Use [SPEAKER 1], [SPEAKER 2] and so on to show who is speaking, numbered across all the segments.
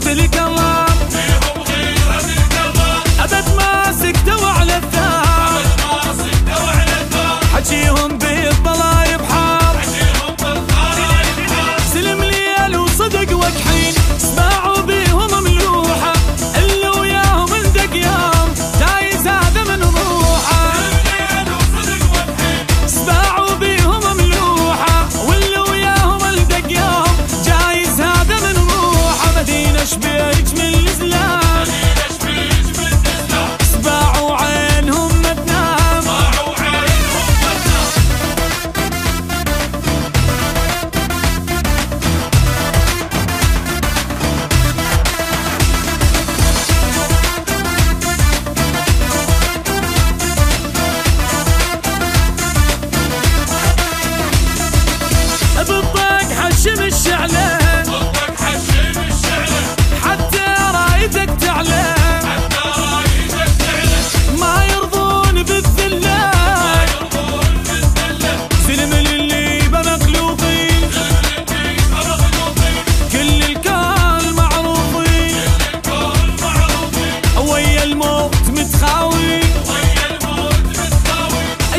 [SPEAKER 1] Adelika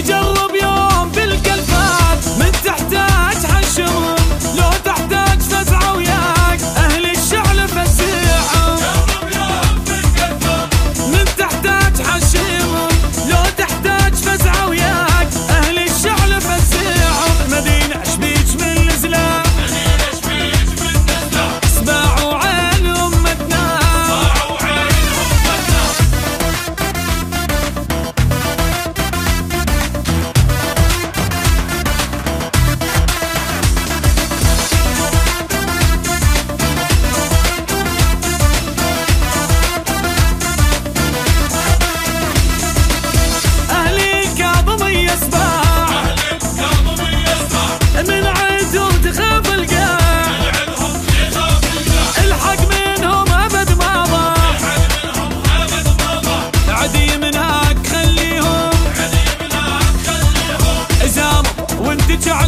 [SPEAKER 1] Just. the charge.